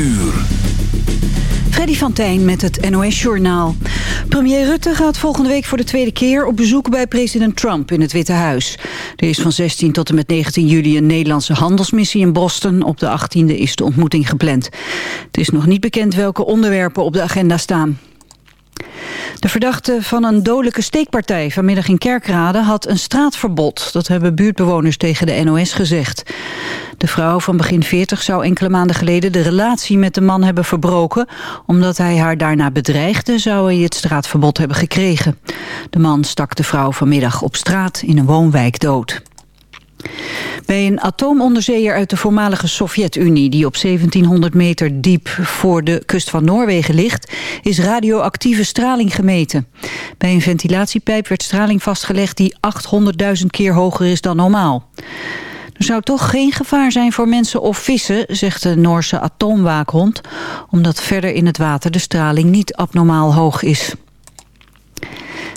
uur. Freddy van met het NOS-journaal. Premier Rutte gaat volgende week voor de tweede keer op bezoek bij president Trump in het Witte Huis. Er is van 16 tot en met 19 juli een Nederlandse handelsmissie in Boston. Op de 18e is de ontmoeting gepland. Het is nog niet bekend welke onderwerpen op de agenda staan. De verdachte van een dodelijke steekpartij vanmiddag in Kerkrade had een straatverbod. Dat hebben buurtbewoners tegen de NOS gezegd. De vrouw van begin 40 zou enkele maanden geleden de relatie met de man hebben verbroken. Omdat hij haar daarna bedreigde zou hij het straatverbod hebben gekregen. De man stak de vrouw vanmiddag op straat in een woonwijk dood. Bij een atoomonderzeeër uit de voormalige Sovjet-Unie... die op 1700 meter diep voor de kust van Noorwegen ligt... is radioactieve straling gemeten. Bij een ventilatiepijp werd straling vastgelegd... die 800.000 keer hoger is dan normaal. Er zou toch geen gevaar zijn voor mensen of vissen, zegt de Noorse atoomwaakhond, omdat verder in het water de straling niet abnormaal hoog is.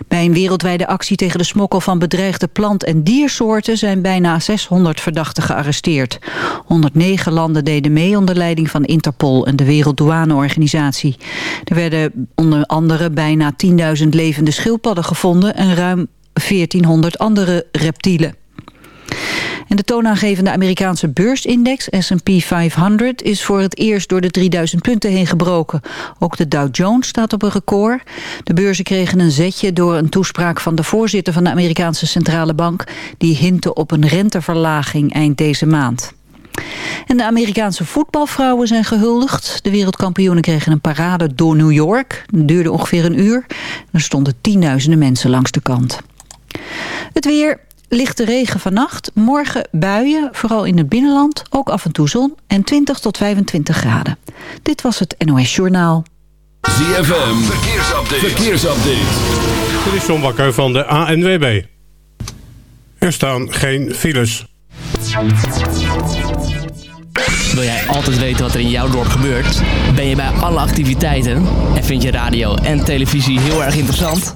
Bij een wereldwijde actie tegen de smokkel van bedreigde plant- en diersoorten zijn bijna 600 verdachten gearresteerd. 109 landen deden mee onder leiding van Interpol en de Werelddouaneorganisatie. Er werden onder andere bijna 10.000 levende schildpadden gevonden en ruim 1400 andere reptielen. En de toonaangevende Amerikaanse beursindex S&P 500 is voor het eerst door de 3000 punten heen gebroken. Ook de Dow Jones staat op een record. De beurzen kregen een zetje door een toespraak van de voorzitter van de Amerikaanse Centrale Bank... die hintte op een renteverlaging eind deze maand. En de Amerikaanse voetbalvrouwen zijn gehuldigd. De wereldkampioenen kregen een parade door New York. Dat duurde ongeveer een uur. Er stonden tienduizenden mensen langs de kant. Het weer, lichte regen vannacht. Morgen buien, vooral in het binnenland. Ook af en toe zon en 20 tot 25 graden. Dit was het NOS Journaal. ZFM, verkeersupdate. verkeersupdate. Dit is John Bakker van de ANWB. Er staan geen files. Wil jij altijd weten wat er in jouw dorp gebeurt? Ben je bij alle activiteiten? En vind je radio en televisie heel erg interessant?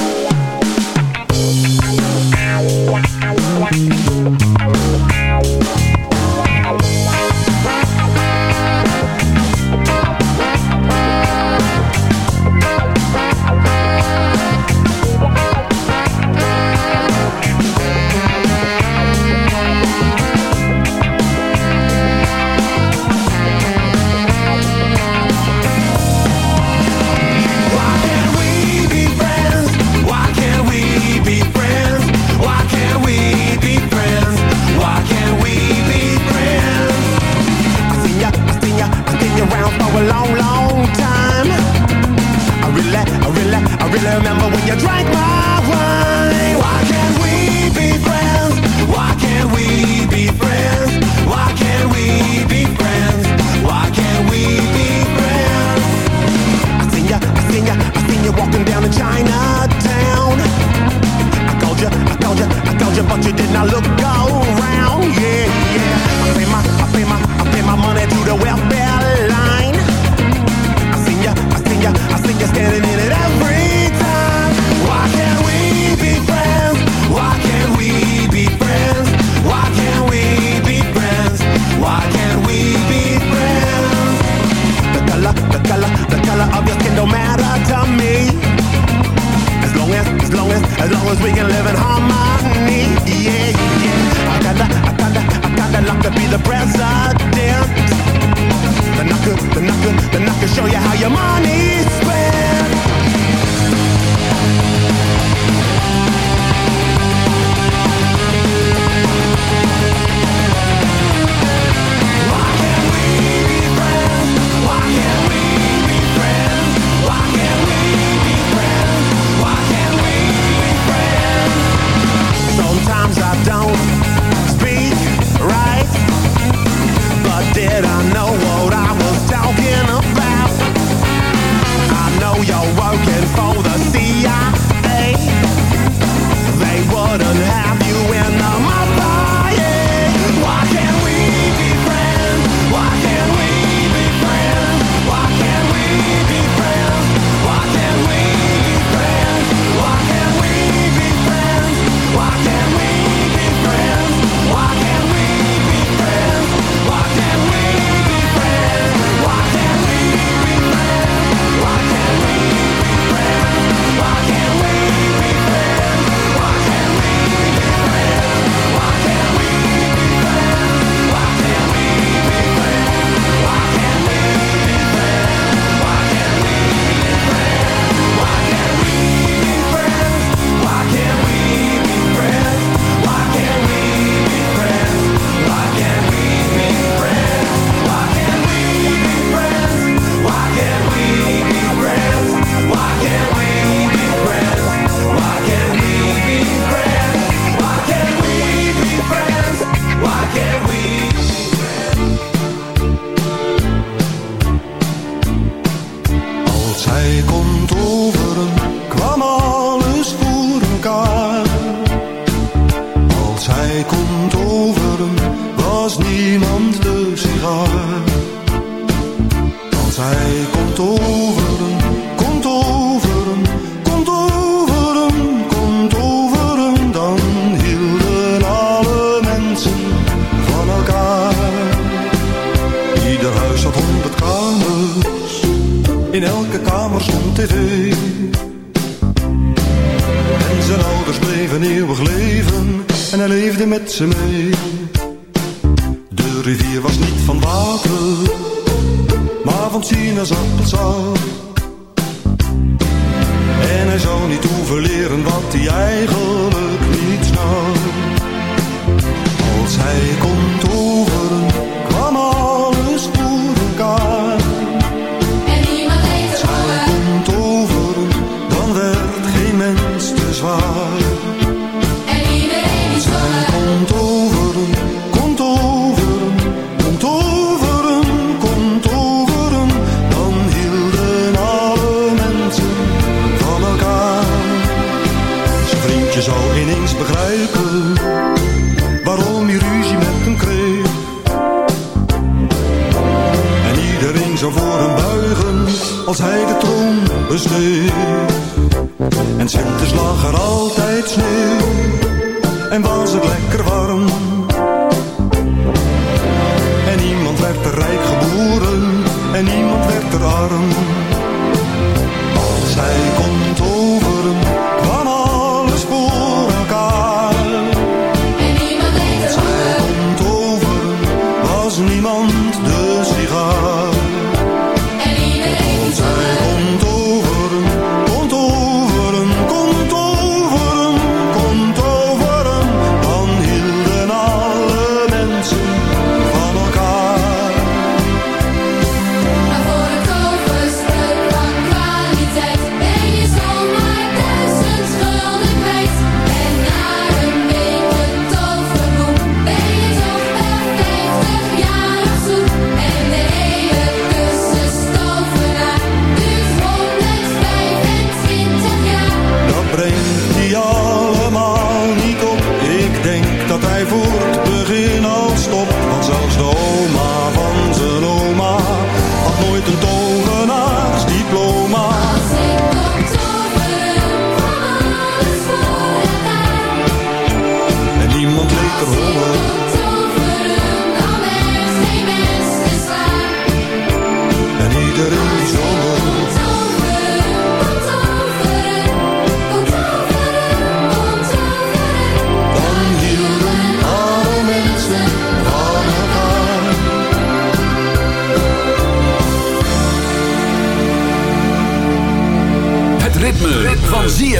Hitler,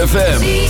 ZFM.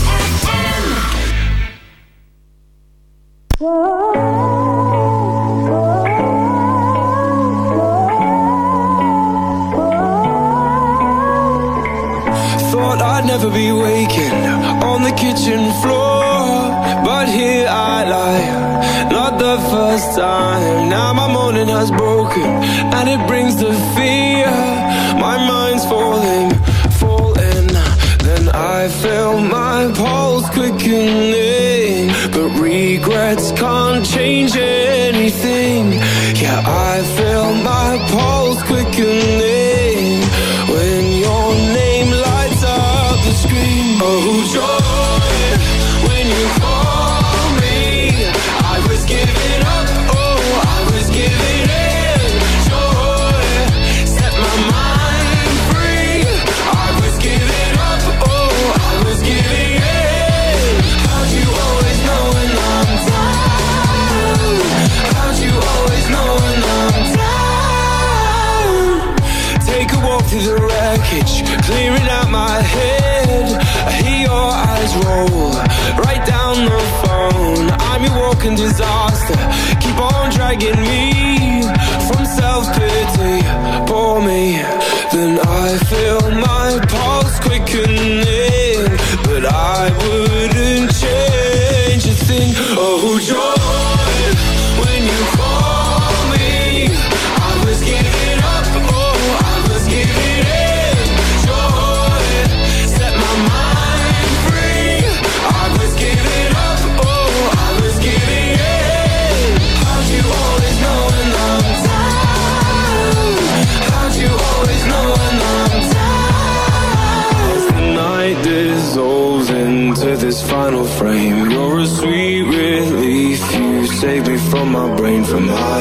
from high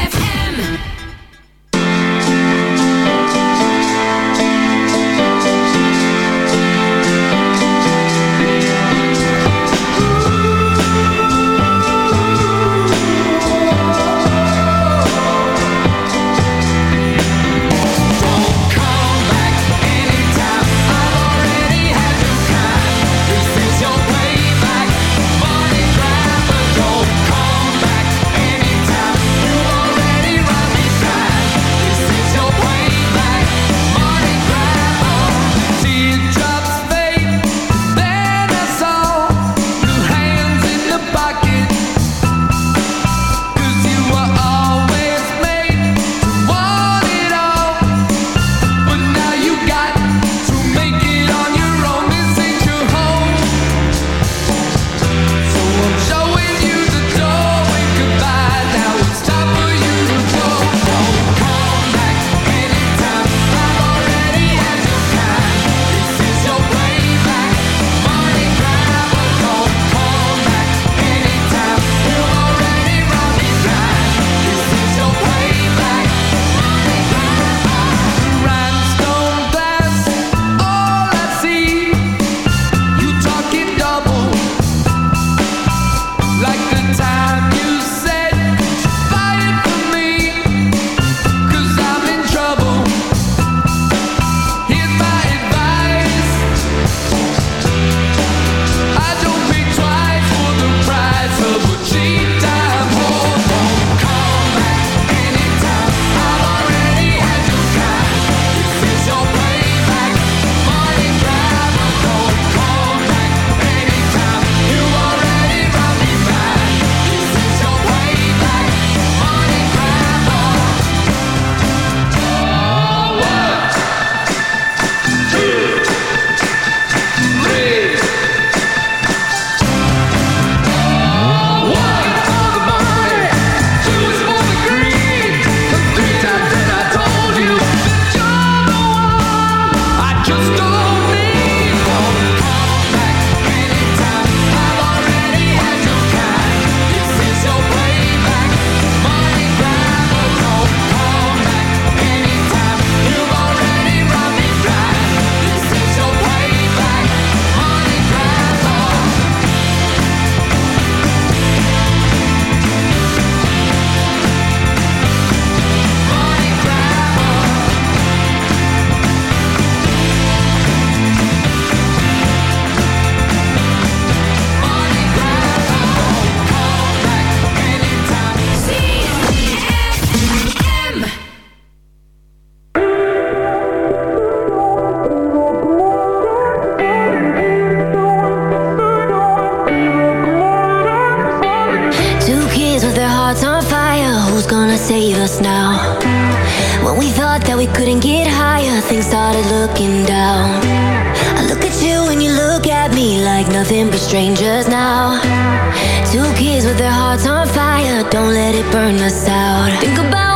save us now. When we thought that we couldn't get higher, things started looking down. I look at you and you look at me like nothing but strangers now. Two kids with their hearts on fire, don't let it burn us out. Think about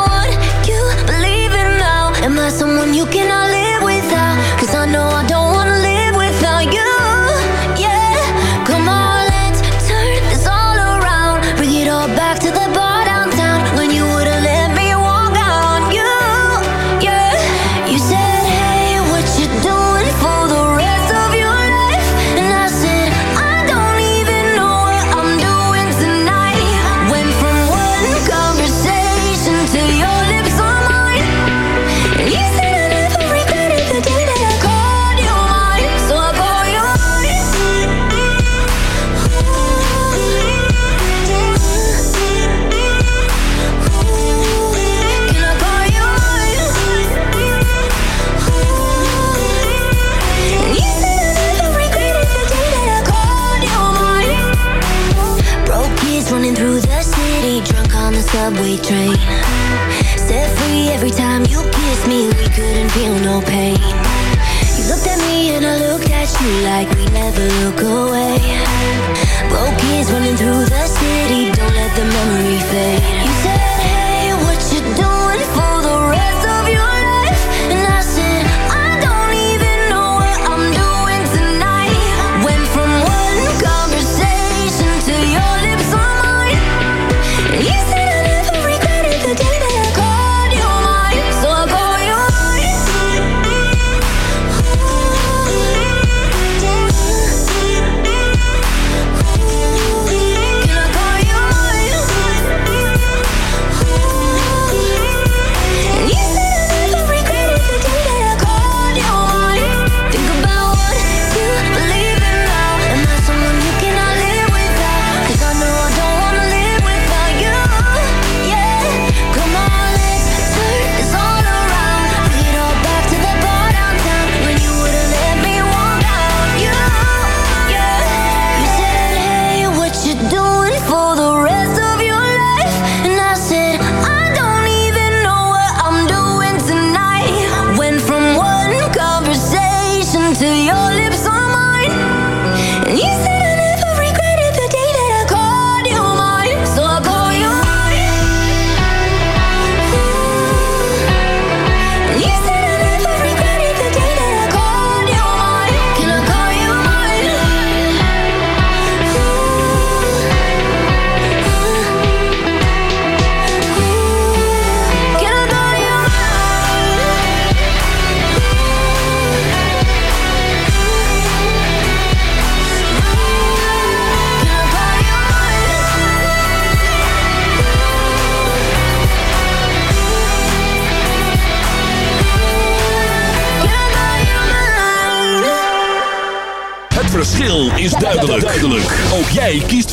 like we never look away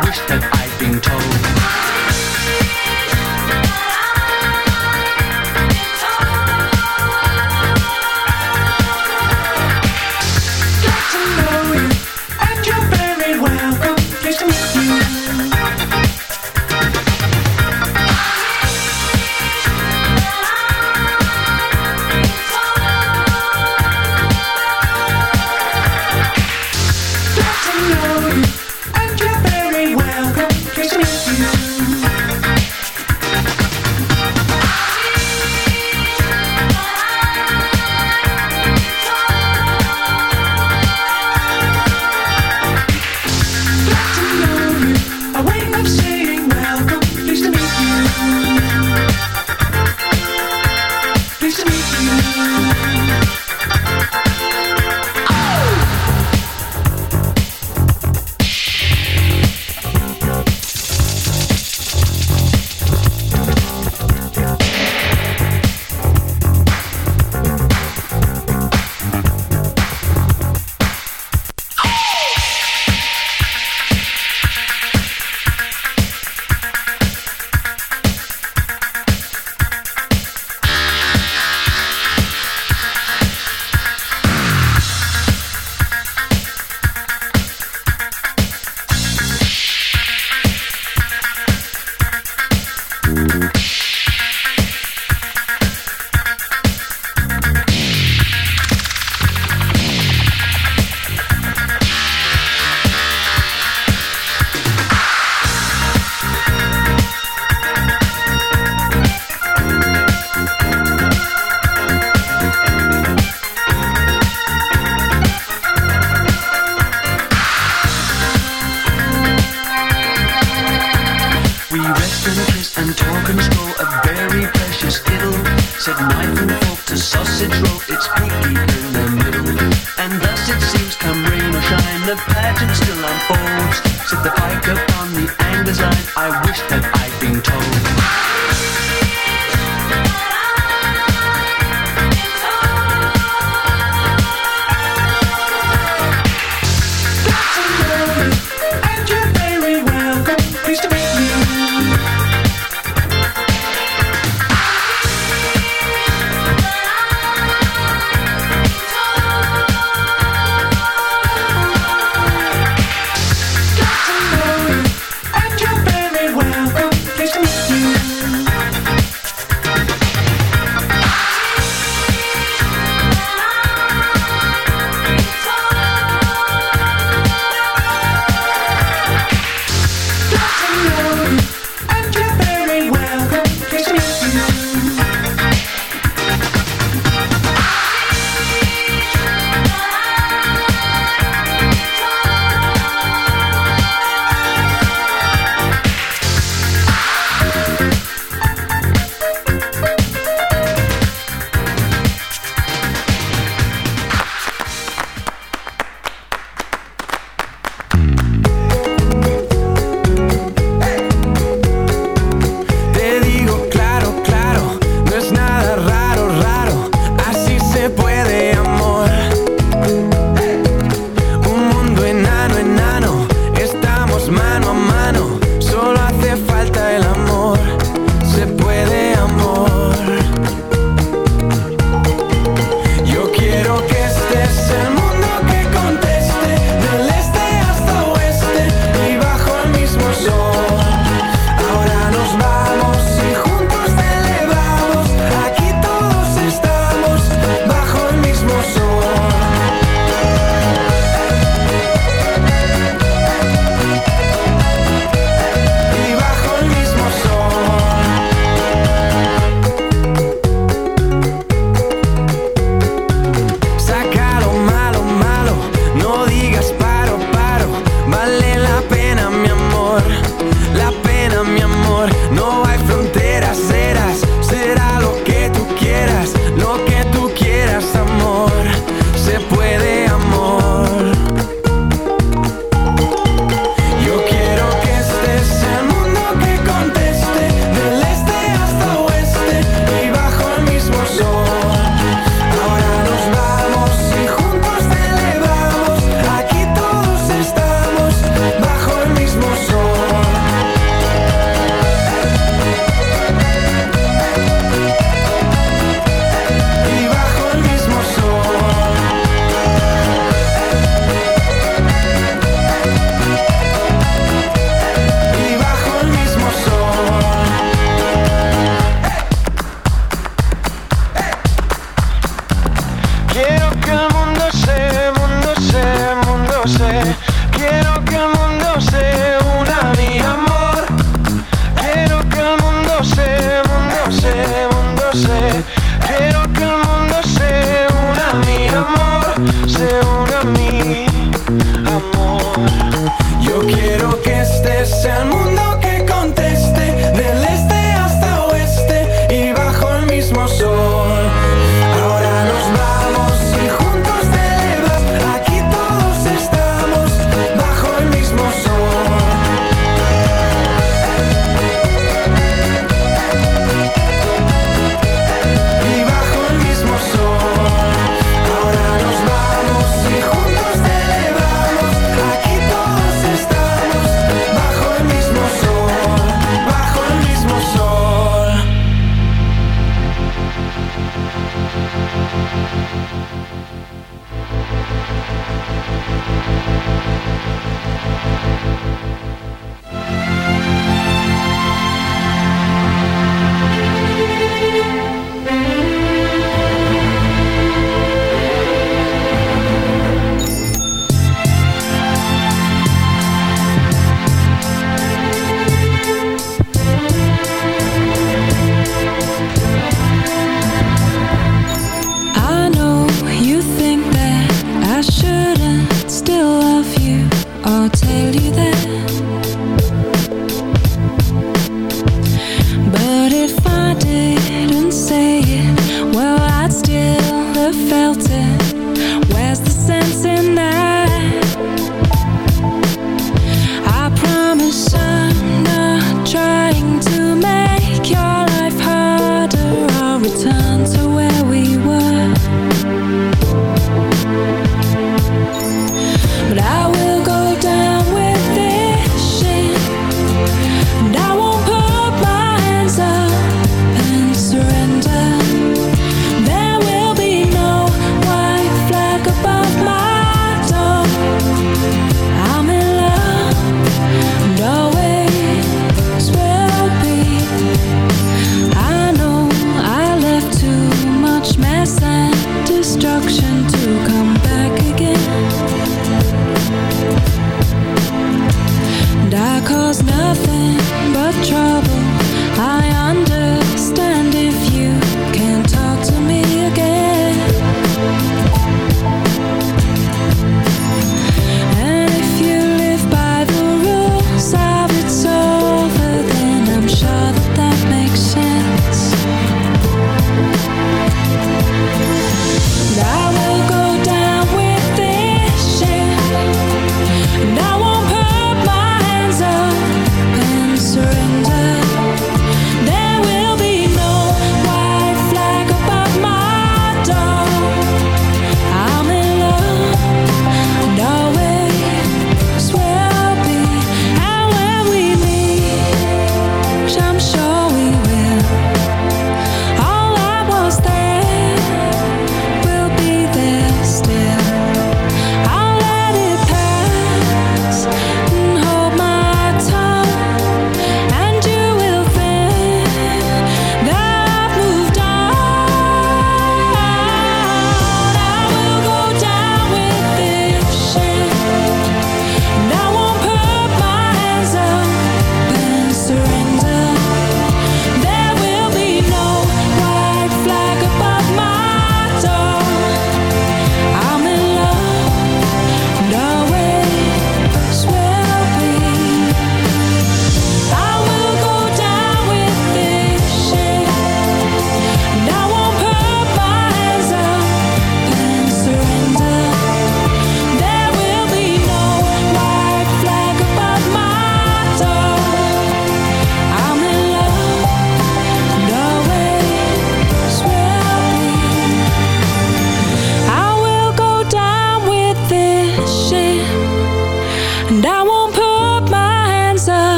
wish that I'd been told. the pageant still unfolds. Said the pike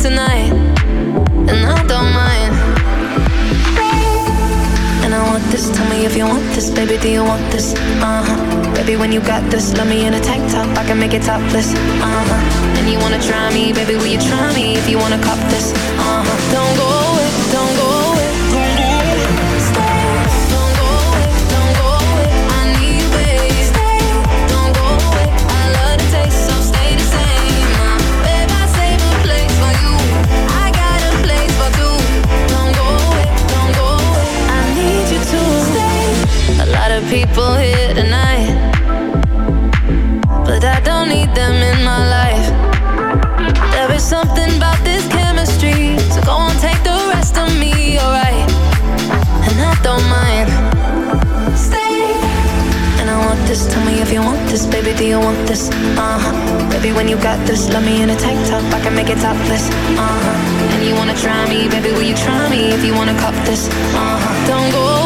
tonight, and I don't mind. And I want this, tell me if you want this, baby, do you want this? Uh huh. Baby, when you got this, let me in a tank top, I can make it topless. Uh huh. And you wanna try me, baby, will you try me if you wanna cop this? Uh huh. Don't go topless, uh-huh. And you wanna try me, baby, will you try me If you wanna cop this, uh-huh. Don't go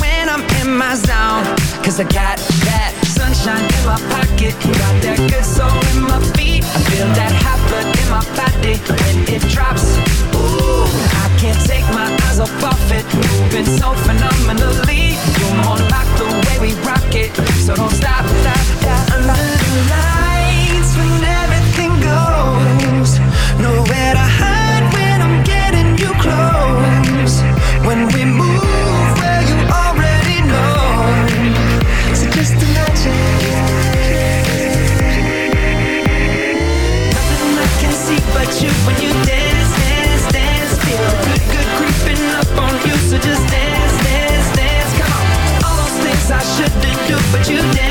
my zone Cause I got that sunshine in my pocket. Got that good soul in my feet. I feel that hot blood in my body. When it drops, ooh I can't take my eyes off of it. Moving so phenomenally. You're more like the way we rock it. So don't stop, stop, stop. Under the lights when everything goes. Nowhere to hide. i should do, but you dance.